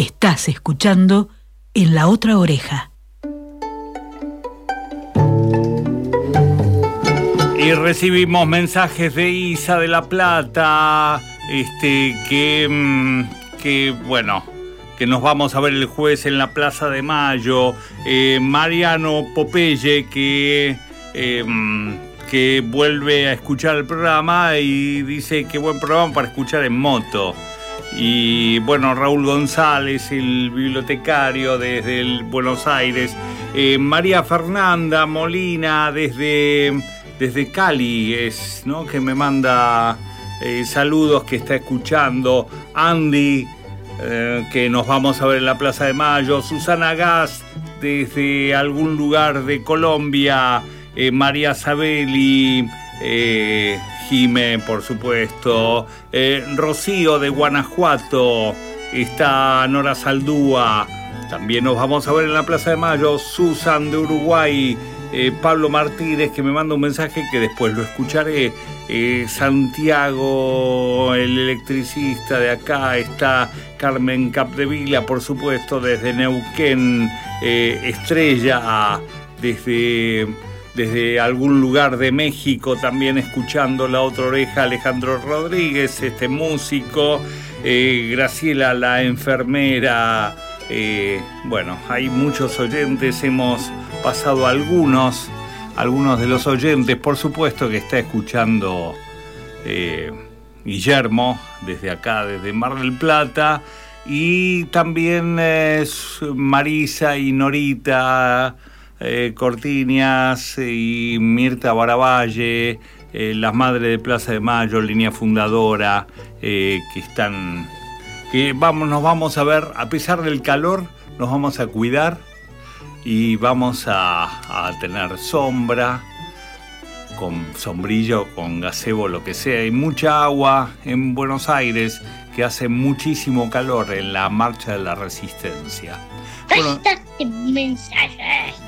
Estás escuchando en la otra oreja. Y recibimos mensajes de Isa de la Plata, este, que, mm, que bueno, que nos vamos a ver el jueves en la Plaza de Mayo. Eh, Mariano Popeye, que, eh, mm, que vuelve a escuchar el programa y dice que buen programa para escuchar en moto. Y bueno, Raúl González, el bibliotecario desde Buenos Aires. Eh, María Fernanda Molina desde, desde Cali, es, ¿no? que me manda eh, saludos, que está escuchando. Andy, eh, que nos vamos a ver en la Plaza de Mayo. Susana Gas desde algún lugar de Colombia. María Sabelli. Jime, por supuesto, eh, Rocío de Guanajuato, está Nora Saldúa, también nos vamos a ver en la Plaza de Mayo, Susan de Uruguay, eh, Pablo Martínez, que me manda un mensaje que después lo escucharé, eh, Santiago, el electricista de acá, está Carmen Capdevila, por supuesto, desde Neuquén, Estrella, desde desde algún lugar de México también escuchando la otra oreja Alejandro Rodríguez, este músico, eh, Graciela la enfermera, eh, bueno, hay muchos oyentes, hemos pasado algunos, algunos de los oyentes, por supuesto que está escuchando eh, Guillermo desde acá, desde Mar del Plata, y también Marisa y Norita, eh, Cortiñas y Mirta Baravalle, eh, las madres de Plaza de Mayo, línea fundadora, eh, que están, que vamos, nos vamos a ver, a pesar del calor, nos vamos a cuidar y vamos a, a tener sombra, con sombrillo, con gazebo, lo que sea, y mucha agua en Buenos Aires, que hace muchísimo calor en la marcha de la resistencia. Bueno, mensajes.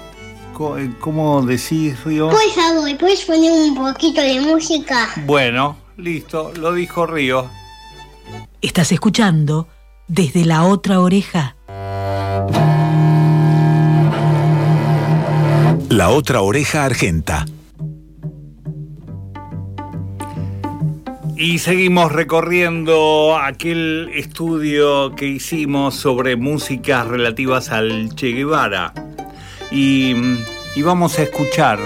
Eh, ¿Cómo decís, Río? Por favor, ¿puedes poner un poquito de música? Bueno, listo, lo dijo Río. Estás escuchando desde la otra oreja. La otra oreja argenta. Y seguimos recorriendo aquel estudio que hicimos sobre músicas relativas al Che Guevara. Y, vamos a escuchar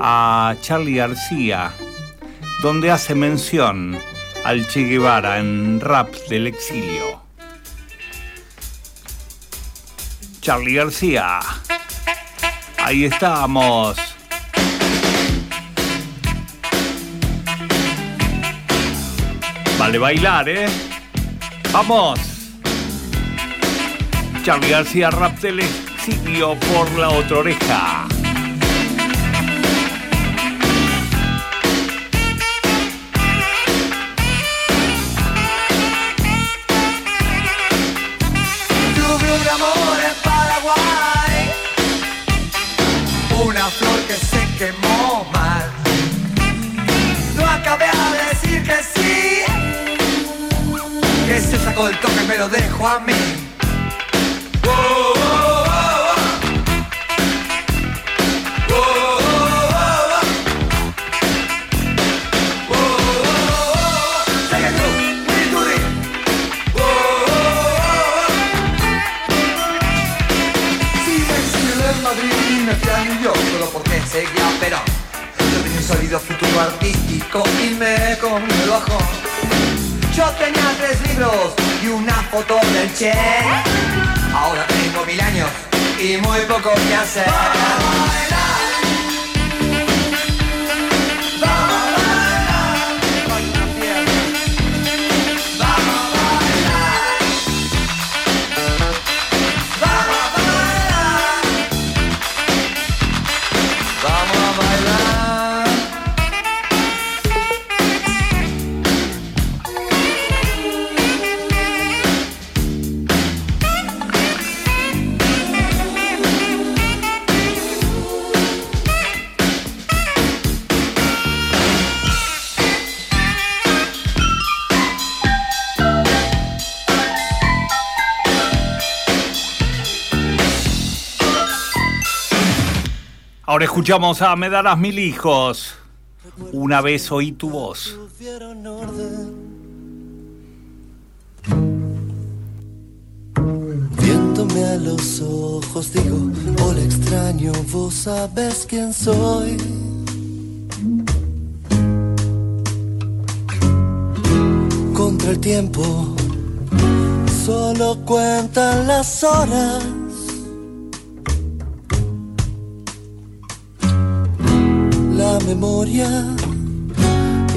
a Charlie García, donde hace mención al Che Guevara en Rap del Exilio. Charlie García, ahí estamos. Vale bailar, ¿eh? ¡Vamos! Charlie García, Rap del Por la otra oreja. Tuve un amor en Paraguay, una flor que se quemó mal. No acabé a decir que sí, que se sacó el toque y me lo dejó a mí. Seguía, pero yo tenía un sólido futuro artístico y me comió el bajo. Yo tenía tres libros y una foto del Che. Ahora tengo mil años y muy poco que hacer. Ahora escuchamos a Me darás mil hijos. Una vez oí tu voz. Viéndome a los ojos digo, hola extraño, vos sabes quién soy. Contra el tiempo, solo cuentan las horas. Memoria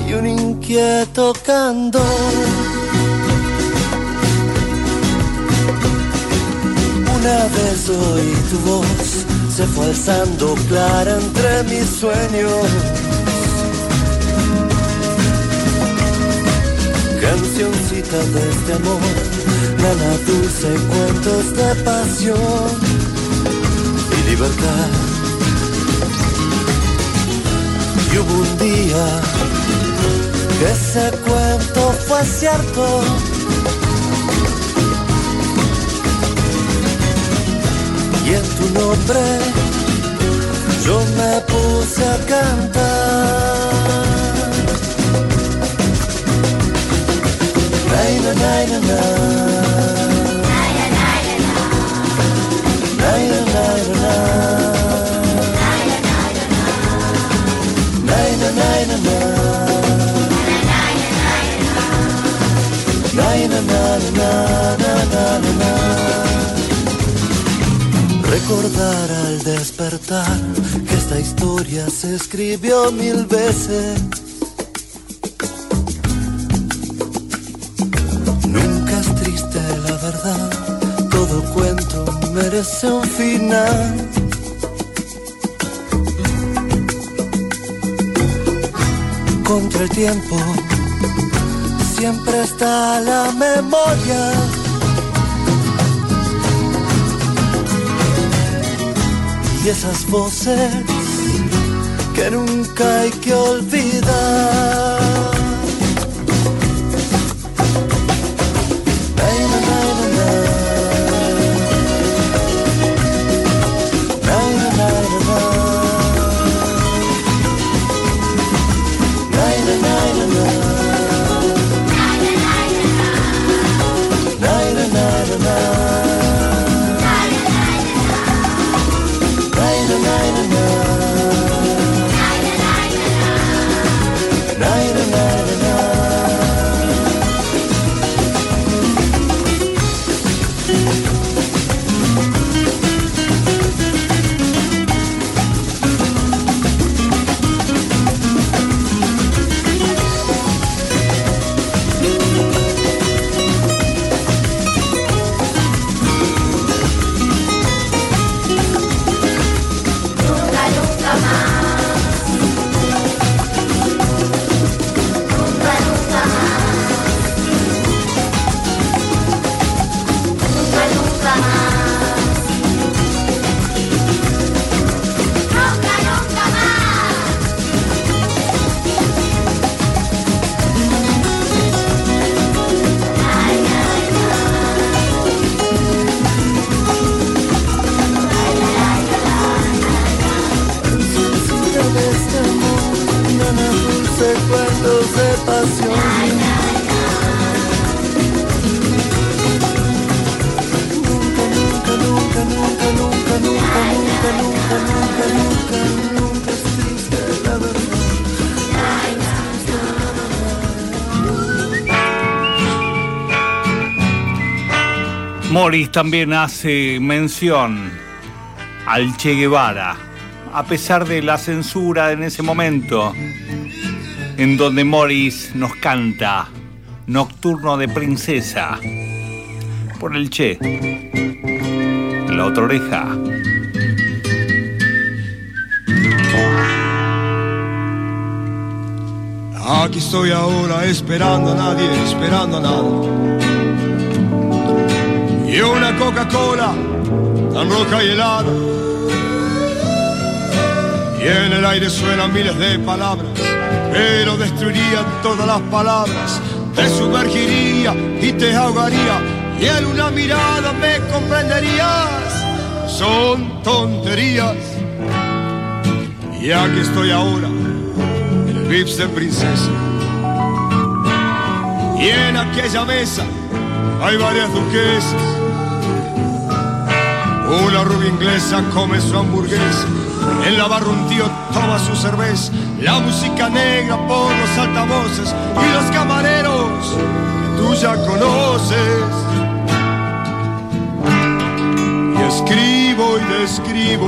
y un inquieto candor. Una vez oí tu voz, se fue alzando clara entre mis sueños. Cancioncita de este amor, nana dulce, cuentos de pasión y libertad. Y hubo un día que ese cuento fue cierto. Y en tu nombre yo me puse a cantar. Na, na. Recordar al despertar que esta historia se escribió mil veces. Nunca es triste la verdad, todo cuento merece un final. Contra el tiempo siempre está la memoria. Y esas voces que nunca hay que olvidar. Morris también hace mención al Che Guevara, a pesar de la censura en ese momento, en donde Morris nos canta Nocturno de Princesa por el Che. La otra oreja. Aquí estoy ahora esperando a nadie, esperando a nada. Y una Coca-Cola tan roja y helada. Y en el aire suenan miles de palabras, pero destruirían todas las palabras. Te sumergiría y te ahogaría, y en una mirada me comprenderías. Son tonterías Y aquí estoy ahora, en el Vips de Princesa. Y en aquella mesa hay varias duquesas. Una rubia inglesa come su hamburguesa. En la barra un tío toma su cerveza. La música negra por los altavoces y los camareros que tú ya conoces. Y escribo y describo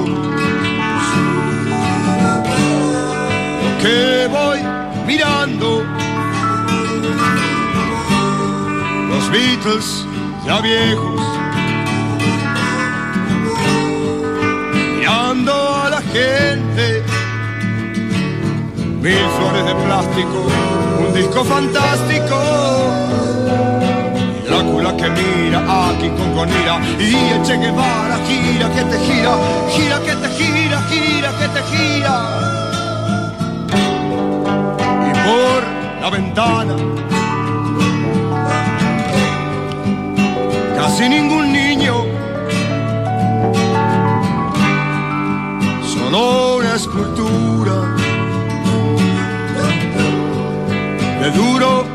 lo que voy mirando. Los Beatles ya viejos Mil flores de plástico, un disco fantástico. Drácula que mira aquí con Conira y el Che Guevara gira que te gira, gira que te gira, gira que te gira. Y por la ventana casi ningún niño solo una escultura de duro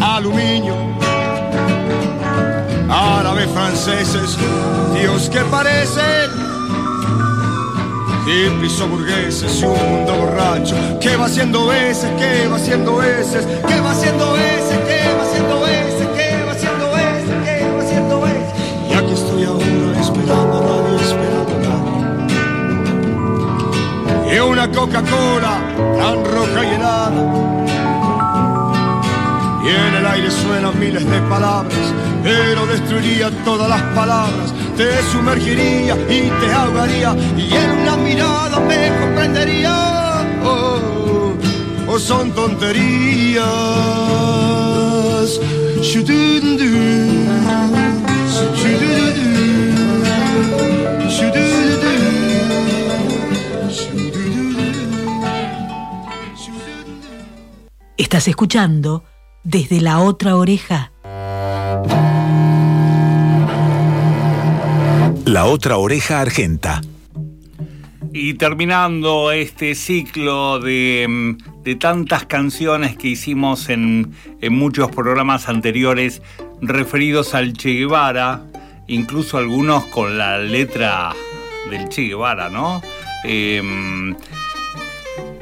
aluminio. Árabes, franceses, tíos que parecen hippies o burgueses y un mundo borracho que va haciendo veces, que va haciendo veces, que va haciendo veces, que va haciendo veces, que va haciendo veces, que va haciendo veces. Y aquí estoy ahora esperando a nadie, esperando a nadie y una Coca-Cola tan roja y helada. Y en el aire suenan miles de palabras, pero destruiría todas las palabras, te sumergiría y te ahogaría, y en una mirada me comprendería. Oh, oh, son tonterías. Estás escuchando desde la otra oreja. La otra oreja argenta. Y terminando este ciclo de, mm, de tantas canciones que hicimos en, en muchos programas anteriores referidos al Che Guevara, incluso algunos con la letra del Che Guevara, ¿no? Eh,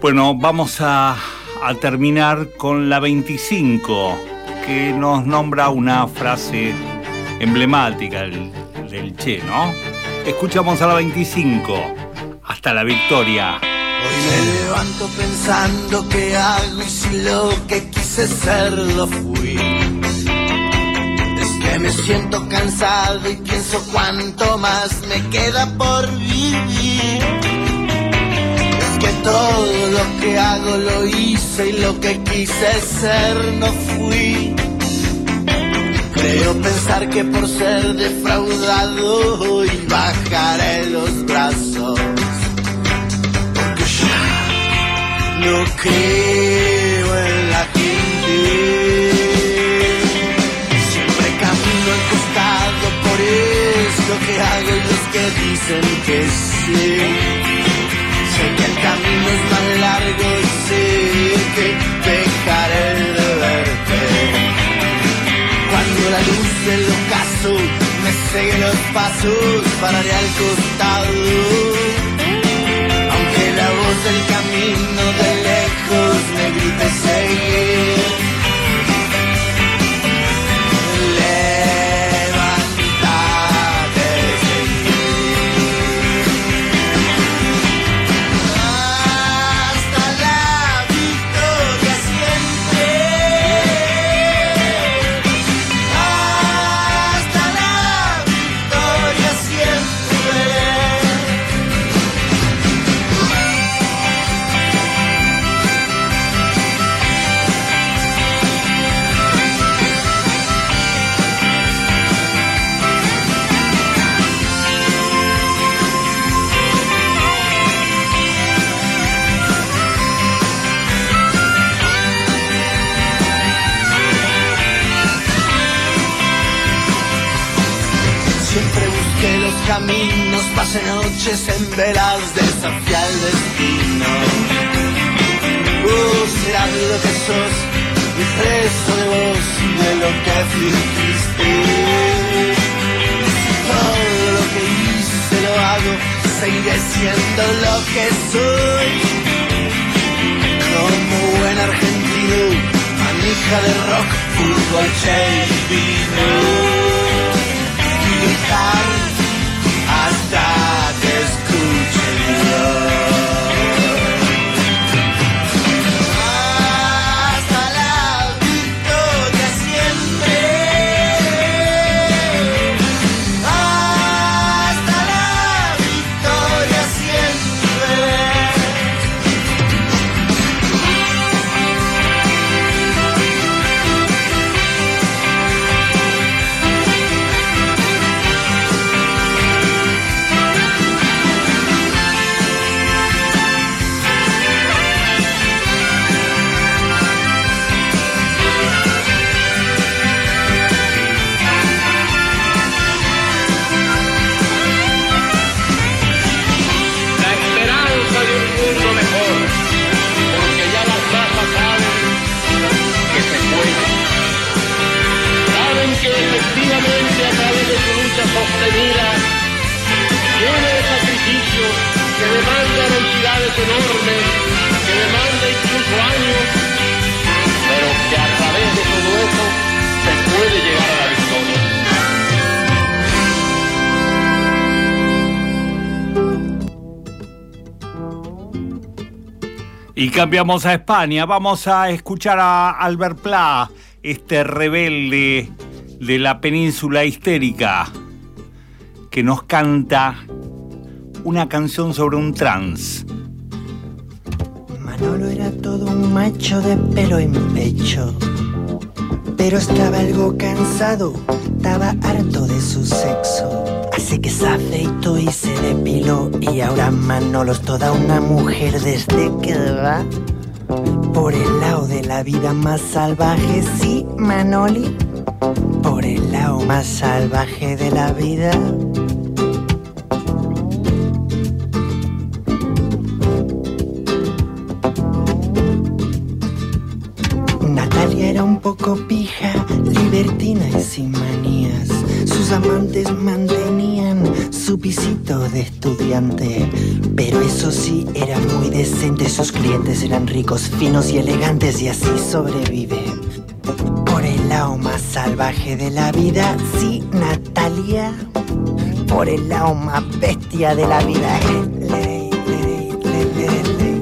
bueno, vamos a, a terminar con la 25, que nos nombra una frase emblemática del, del Che, ¿no? Escuchamos a la 25. Hasta la victoria. Hoy me levanto pensando qué hago y si lo que quise ser lo fui. Es que me siento cansado y pienso cuánto más me queda por vivir. Todo lo que hago lo hice y lo que quise ser no fui. Creo pensar que por ser defraudado hoy bajaré los brazos. Porque ya no creo en la gente. Siempre camino al por eso que hago y los que dicen que sí. Sé que el camino es más largo y sé que dejaré de verte. Cuando la luz del ocaso me sigue los pasos, pararé al costado. Aunque la voz del camino de lejos me grite seguir. Noches en velas, desafía el destino. Uh, será lo que sos, y preso de vos, de lo que fingiste. Todo lo que hice lo hago, seguiré siendo lo que soy. Como buen argentino, manija de rock, fútbol, che y vino Y cambiamos a España. Vamos a escuchar a Albert Pla, este rebelde de la península histérica, que nos canta una canción sobre un trans. Manolo era todo un macho de pelo en pecho, pero estaba algo cansado, estaba harto de su sexo. Así que se afeitó y se depiló y ahora Manolo es toda una mujer desde que va por el lado de la vida más salvaje, sí, Manoli, por el lado más salvaje de la vida. Natalia era un poco pija, libertina y sin manías. Sus amantes su pisito de estudiante, pero eso sí era muy decente. Sus clientes eran ricos, finos y elegantes y así sobrevive. Por el lado más salvaje de la vida, sí, Natalia. Por el lado más bestia de la vida.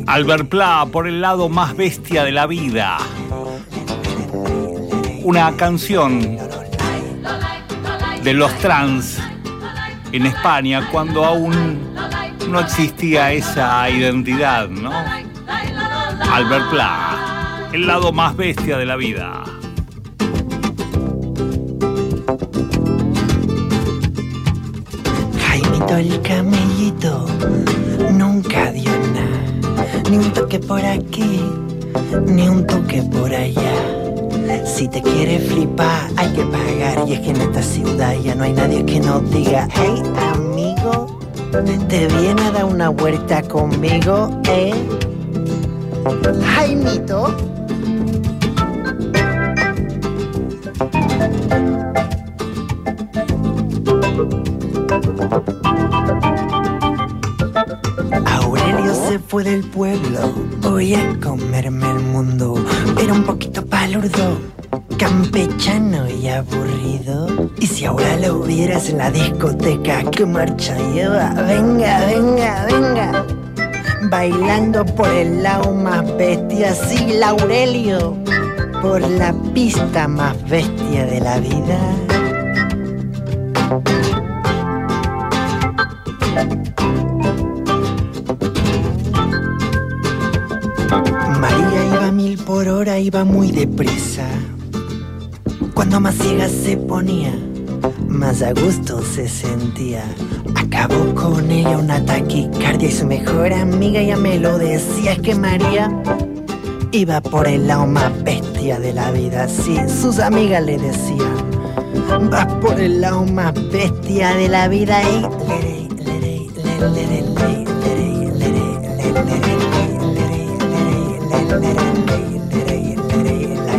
Albert Pla, por el lado más bestia de la vida. Una canción de los trans en España cuando aún no existía esa identidad, ¿no? Albert Pla, el lado más bestia de la vida. Jaimito el camellito nunca dio nada, ni un toque por aquí, ni un toque por allá. Si te quieres flipar, hay que pagar. Y es que en esta ciudad ya no hay nadie que nos diga, hey amigo, te viene a dar una vuelta conmigo, eh. Jaimito. Aurelio se fue del pueblo, voy a comerme el mundo. Era un poquito palurdo, campechano y aburrido. Y si ahora lo hubieras en la discoteca, ¿qué marcha lleva? Venga, venga, venga. Bailando por el lado más bestia, sí, Laurelio. Por la pista más bestia de la vida. María iba mil por hora, iba muy deprisa. Cuando más ciega se ponía, más a gusto se sentía. Acabó con ella una taquicardia y su mejor amiga ya me lo decía. Es que María iba por el lado más bestia de la vida. Sí, sus amigas le decían. Vas por el lado más bestia de la vida y...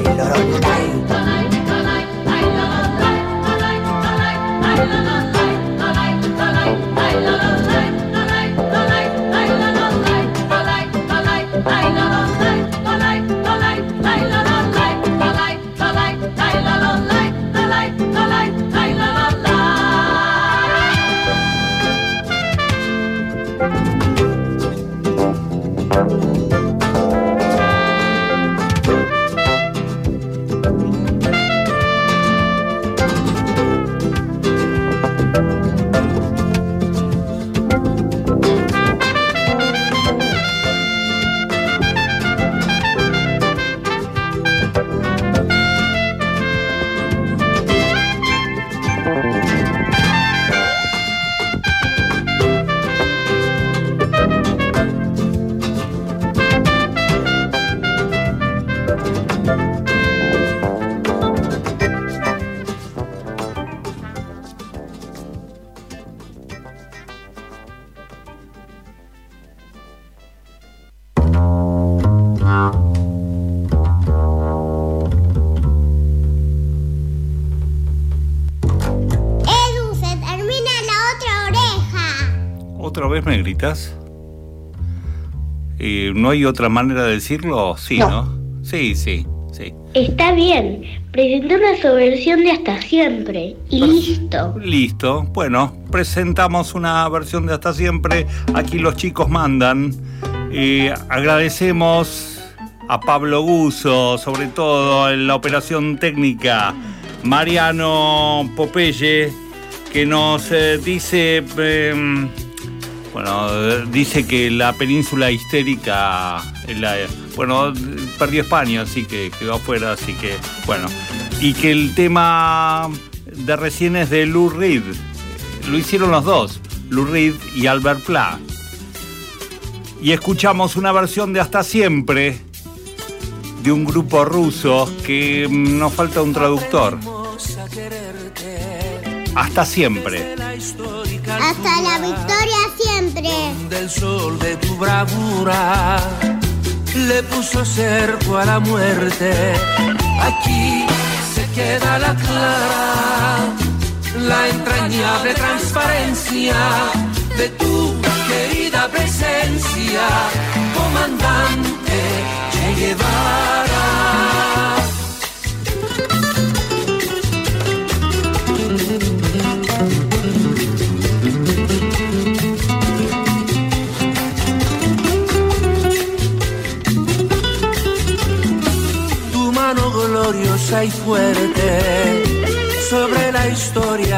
Edu, vez me gritas? Eh, ¿No hay otra manera de decirlo? Sí, No. ¿no? Sí, sí, sí. Está bien. Presenté una subversión de Hasta Siempre. Y listo. Listo. Bueno, presentamos una versión de Hasta Siempre. Aquí los chicos mandan. Eh, agradecemos a Pablo Guso, sobre todo en la operación técnica. Mariano Popeye, que nos eh, dice. Bueno, dice que la península histérica, eh, la- bueno, perdió España, así que quedó afuera, así que, bueno. Y que el tema de recién es de Lou Reed. Lo hicieron los dos, Lou Reed y Albert Pla. Y escuchamos una versión de Hasta Siempre, de un grupo ruso, que mm, nos falta un traductor. Hasta Siempre. Hasta la victoria siempre. del sol de tu bravura le puso cerco a la muerte. Aquí se queda la clara, la entrañable transparencia de tu querida presencia,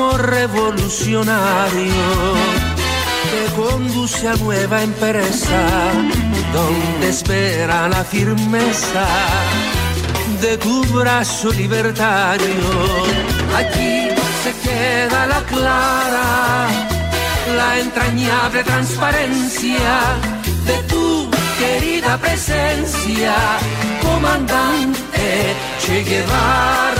Amor revolucionario te conduce a nueva empresa donde espera la firmeza de tu brazo libertario. Aquí se queda la clara, la entrañable transparencia de tu querida presencia, comandante Che Guevara.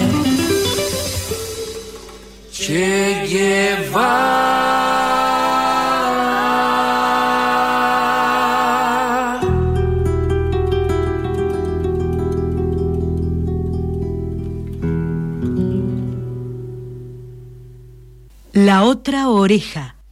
La otra oreja.